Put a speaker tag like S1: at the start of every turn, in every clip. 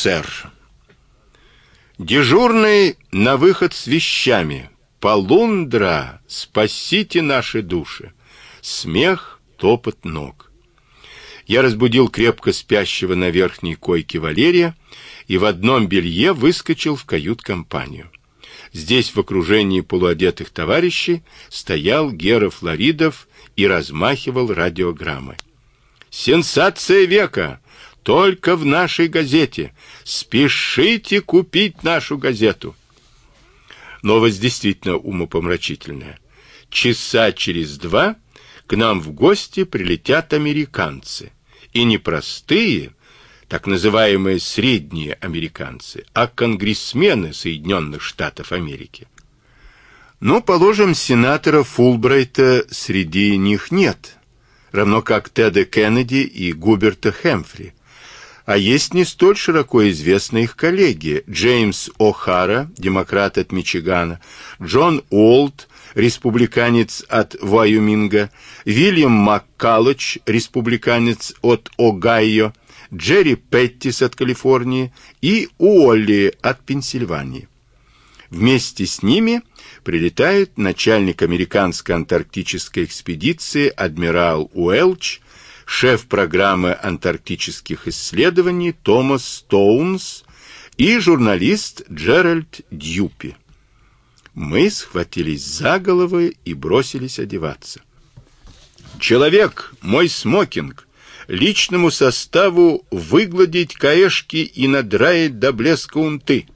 S1: сэр. Дежурный на выход с вещами. Полундра, спасите наши души. Смех, топот ног. Я разбудил крепко спящего на верхней койке Валерия и в одном белье выскочил в кают-компанию. Здесь в окружении полуодетых товарищей стоял Гера Флоридов и размахивал радиограммой. Сенсация века! Только в нашей газете. Спешите купить нашу газету. Новость действительно умопомрачительная. Часа через два к нам в гости прилетят американцы. И не простые, так называемые средние американцы, а конгрессмены Соединенных Штатов Америки. Ну, положим, сенатора Фулбрайта среди них нет, равно как Теда Кеннеди и Губерта Хэмфри. А есть не столь широко известные их коллеги: Джеймс О'Хара, демократ от Мичигана, Джон Олд, республиканец от Вайоминга, Вильям Маккалоч, республиканец от Огайо, Джерри Петтис от Калифорнии и Уолли от Пенсильвании. Вместе с ними прилетает начальник американской антарктической экспедиции адмирал Уэлч, шеф программы антарктических исследований Томас Стоунс и журналист Джеральд Дьюпи. Мы схватились за головы и бросились одеваться. Человек, мой смокинг, личному составу выгладить каешки и надраить до блеска унты.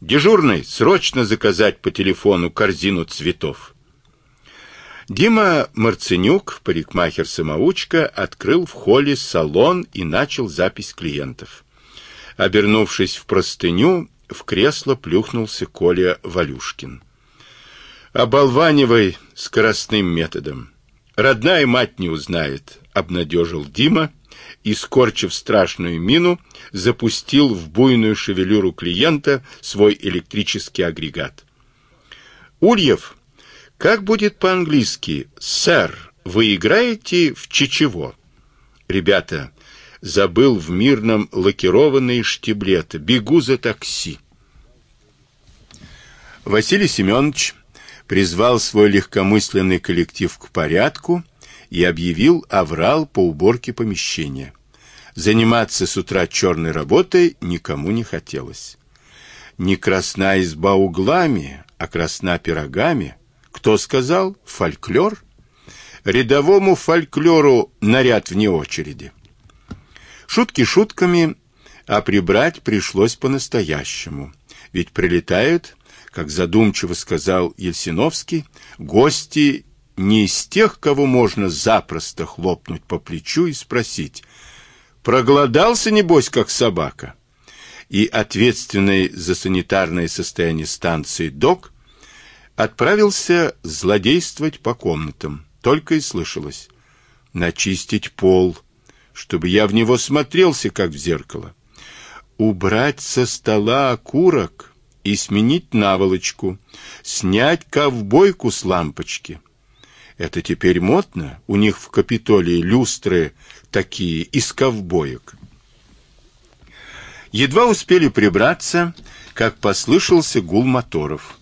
S1: Дежурный, срочно заказать по телефону корзину цветов. Дима Марценюк, парикмахер-самоучка, открыл в холле салон и начал запись клиентов. Обернувшись в простыню, в кресло плюхнулся Коля Валюшкин. Оболванивай скоростным методом. Родная мать не узнает, обнадежил Дима и, скорчив страшную мину, запустил в буйную шевелюру клиента свой электрический агрегат. Ульев, как будет по-английски, сэр, вы играете в чечево? Ребята, забыл в мирном лакированные штиблеты, бегу за такси. Василий Семенович призвал свой легкомысленный коллектив к порядку и объявил аврал по уборке помещения. Заниматься с утра черной работой никому не хотелось. Не красна изба углами, а красна пирогами. Кто сказал? Фольклор? Рядовому фольклору наряд вне очереди. Шутки шутками, а прибрать пришлось по-настоящему. Ведь прилетают, как задумчиво сказал Ельсиновский, гости не из тех, кого можно запросто хлопнуть по плечу и спросить: "Проголодался небось как собака?" И ответственный за санитарное состояние станции док отправился злодействовать по комнатам. Только и слышалось: начистить пол, чтобы я в него смотрелся как в зеркало. Убрать со стола окурок и сменить наволочку, снять ковбойку с лампочки. Это теперь модно. У них в Капитолии люстры такие из ковбоек. Едва успели прибраться, как послышался гул моторов.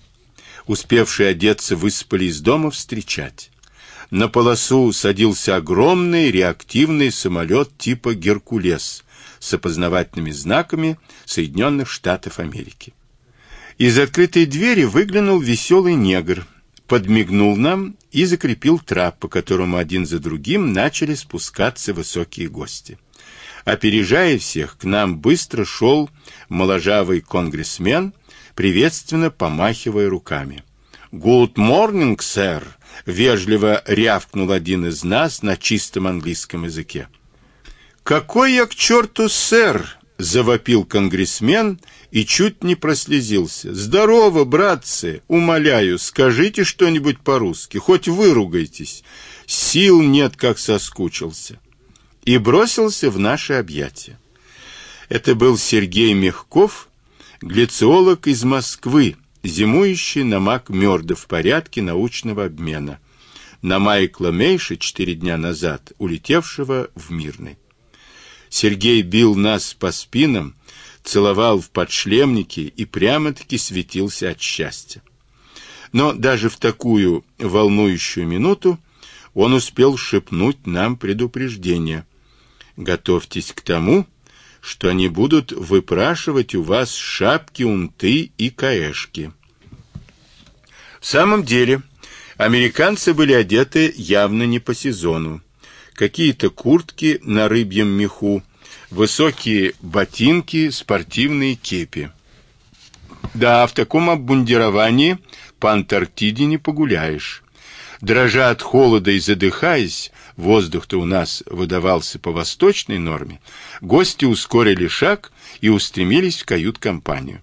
S1: Успевшие одеться выспали из дома встречать. На полосу садился огромный реактивный самолет типа Геркулес с опознавательными знаками Соединенных Штатов Америки. Из открытой двери выглянул веселый негр подмигнул нам и закрепил трап, по которому один за другим начали спускаться высокие гости. Опережая всех, к нам быстро шел моложавый конгрессмен, приветственно помахивая руками. "Good morning, сэр", вежливо рявкнул один из нас на чистом английском языке. "Какой я к черту сэр?" завопил конгрессмен и чуть не прослезился. Здорово, братцы, умоляю, скажите что-нибудь по-русски, хоть выругайтесь. Сил нет, как соскучился. И бросился в наши объятия. Это был Сергей Мехков, глициолог из Москвы, зимующий на МакМёрдо в порядке научного обмена. На Майкла Мейша четыре дня назад, улетевшего в Мирный. Сергей бил нас по спинам, целовал в подшлемнике и прямо-таки светился от счастья. Но даже в такую волнующую минуту он успел шепнуть нам предупреждение. Готовьтесь к тому, что они будут выпрашивать у вас шапки, унты и каешки. В самом деле, американцы были одеты явно не по сезону. Какие-то куртки на рыбьем меху, высокие ботинки, спортивные кепи. Да, в таком обмундировании по Антарктиде не погуляешь. Дрожа от холода и задыхаясь, воздух-то у нас выдавался по восточной норме, гости ускорили шаг и устремились в кают-компанию.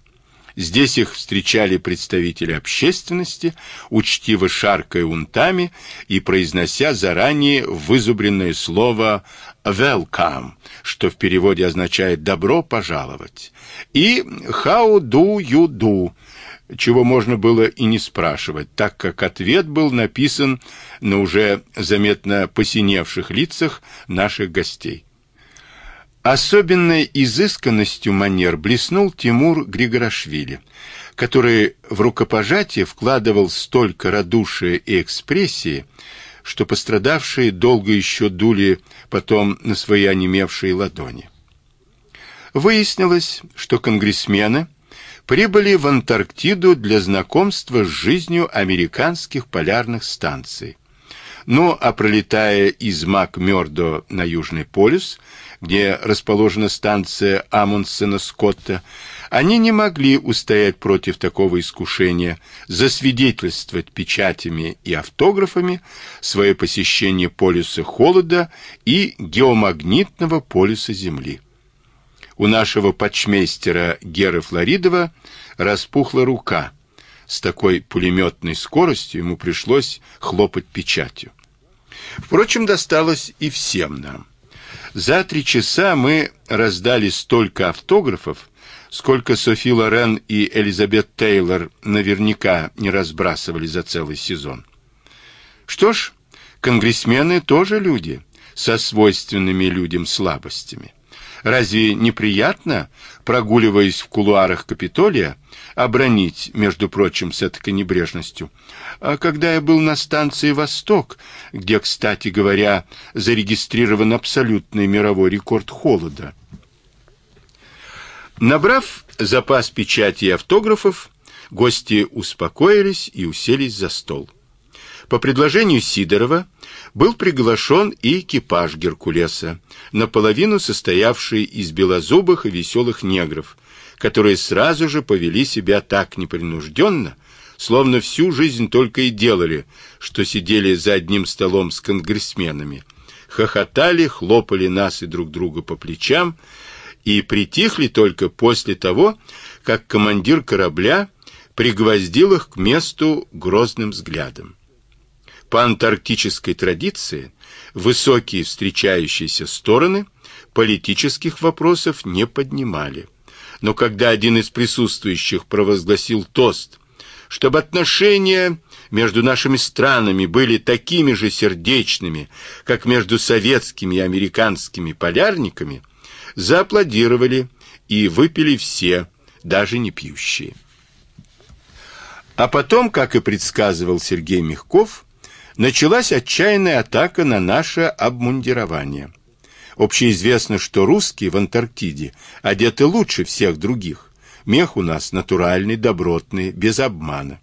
S1: Здесь их встречали представители общественности, учтиво шаркая унтами и произнося заранее вызубренное слово welcome, что в переводе означает добро пожаловать, и how do you do, чего можно было и не спрашивать, так как ответ был написан на уже заметно посиневших лицах наших гостей. Особенной изысканностью манер блеснул Тимур Григорашвили, который в рукопожатие вкладывал столько радушия и экспрессии, что пострадавшие долго еще дули потом на свои онемевшие ладони. Выяснилось, что конгрессмены прибыли в Антарктиду для знакомства с жизнью американских полярных станций. Но, а пролетая из Мак-Мёрдо на Южный полюс, где расположена станция Амундсена-Скотта, они не могли устоять против такого искушения засвидетельствовать печатями и автографами свое посещение полюса холода и геомагнитного полюса Земли. У нашего почмейстера Геры Флоридова распухла рука. С такой пулеметной скоростью ему пришлось хлопать печатью. Впрочем, досталось и всем нам. За три часа мы раздали столько автографов, сколько Софи Лорен и Элизабет Тейлор наверняка не разбрасывали за целый сезон. Что ж, конгрессмены тоже люди со свойственными людям слабостями. Разве неприятно, прогуливаясь в кулуарах Капитолия, обронить, между прочим, с этой небрежностью? А когда я был на станции «Восток», где, кстати говоря, зарегистрирован абсолютный мировой рекорд холода, Набрав запас печати и автографов, гости успокоились и уселись за стол. По предложению Сидорова был приглашен и экипаж Геркулеса, наполовину состоявший из белозубых и веселых негров, которые сразу же повели себя так непринужденно, словно всю жизнь только и делали, что сидели за одним столом с конгрессменами, хохотали, хлопали нас и друг друга по плечам и притихли только после того, как командир корабля пригвоздил их к месту грозным взглядом. По антарктической традиции высокие встречающиеся стороны политических вопросов не поднимали. Но когда один из присутствующих провозгласил тост, чтобы отношения между нашими странами были такими же сердечными, как между советскими и американскими полярниками, зааплодировали и выпили все, даже не пьющие. А потом, как и предсказывал Сергей Мягков, началась отчаянная атака на наше обмундирование. Общеизвестно, что русские в Антарктиде одеты лучше всех других. Мех у нас натуральный, добротный, без обмана.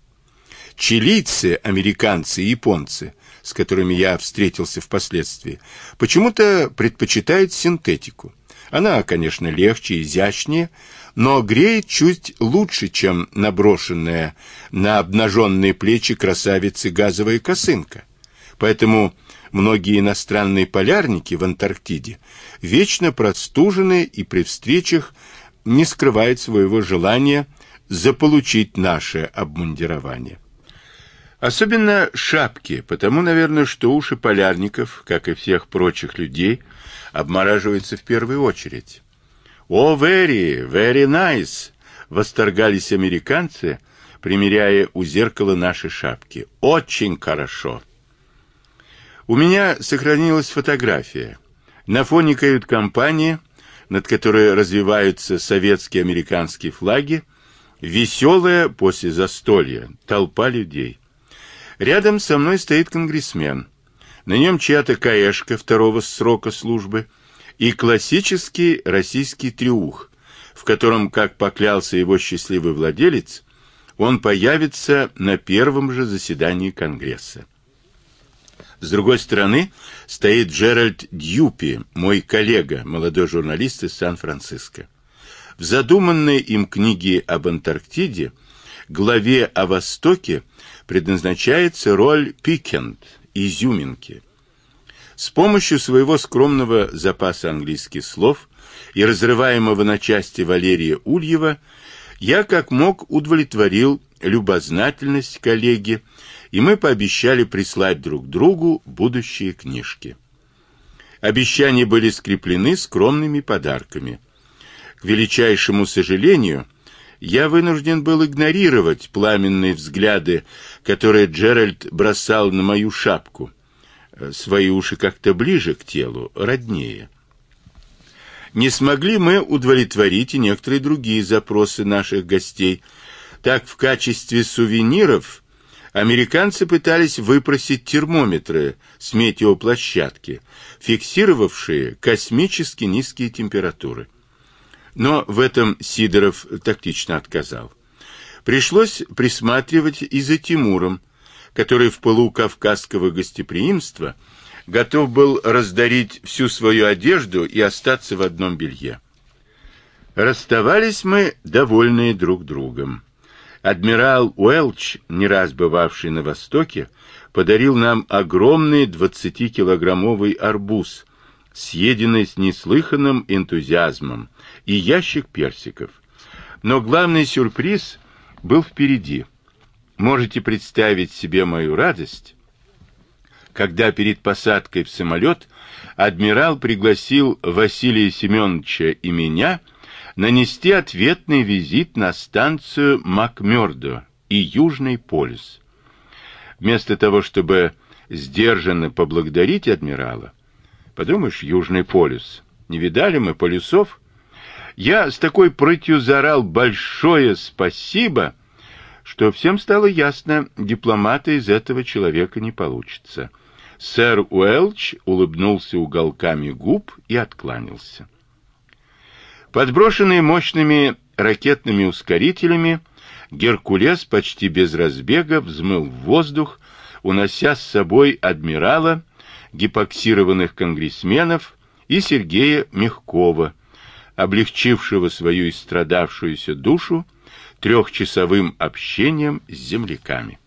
S1: Чилийцы, американцы и японцы, с которыми я встретился впоследствии, почему-то предпочитают синтетику. Она, конечно, легче, изящнее, но греет чуть лучше, чем наброшенная на обнаженные плечи красавицы газовая косынка. Поэтому многие иностранные полярники в Антарктиде вечно простужены и при встречах не скрывают своего желания заполучить наше обмундирование. Особенно шапки, потому, наверное, что уши полярников, как и всех прочих людей, обмораживаются в первую очередь. «О, very, very nice!» — восторгались американцы, примеряя у зеркала наши шапки. «Очень хорошо!» У меня сохранилась фотография. На фоне кают-компании над которой развиваются советские американские флаги, веселая после застолья толпа людей. Рядом со мной стоит конгрессмен. На нем чья-то каешка второго срока службы и классический российский трюх, в котором, как поклялся его счастливый владелец, он появится на первом же заседании Конгресса. С другой стороны стоит Джеральд Дьюпи, мой коллега, молодой журналист из Сан-Франциско. В задуманной им книге об Антарктиде, главе о Востоке, предназначается роль пикент, изюминки. С помощью своего скромного запаса английских слов и разрываемого на части Валерия Ульева я как мог удовлетворил любознательность коллеги, и мы пообещали прислать друг другу будущие книжки. Обещания были скреплены скромными подарками. К величайшему сожалению, я вынужден был игнорировать пламенные взгляды, которые Джеральд бросал на мою шапку. Свои уши как-то ближе к телу, роднее. Не смогли мы удовлетворить и некоторые другие запросы наших гостей. Так в качестве сувениров американцы пытались выпросить термометры с метеоплощадки, фиксировавшие космически низкие температуры. Но в этом Сидоров тактично отказал. Пришлось присматривать и за Тимуром, который в пылу кавказского гостеприимства готов был раздарить всю свою одежду и остаться в одном белье. Расставались мы довольные друг другом. Адмирал Уэлч, не раз бывавший на Востоке, подарил нам огромный 20-килограммовый арбуз, съеденный с неслыханным энтузиазмом, и ящик персиков. Но главный сюрприз был впереди. Можете представить себе мою радость, когда перед посадкой в самолет адмирал пригласил Василия Семеновича и меня нанести ответный визит на станцию Макмёрдо и Южный полюс. Вместо того, чтобы сдержанно поблагодарить адмирала, подумаешь, Южный полюс, не видали мы полюсов? Я с такой прытью заорал большое спасибо, что всем стало ясно, дипломата из этого человека не получится. Сэр Уэлч улыбнулся уголками губ и откланялся. Подброшенный мощными ракетными ускорителями, Геркулес почти без разбега взмыл в воздух, унося с собой адмирала, гипоксированных конгрессменов и Сергея Мягкова, облегчившего свою истрадавшуюся душу трехчасовым общением с земляками.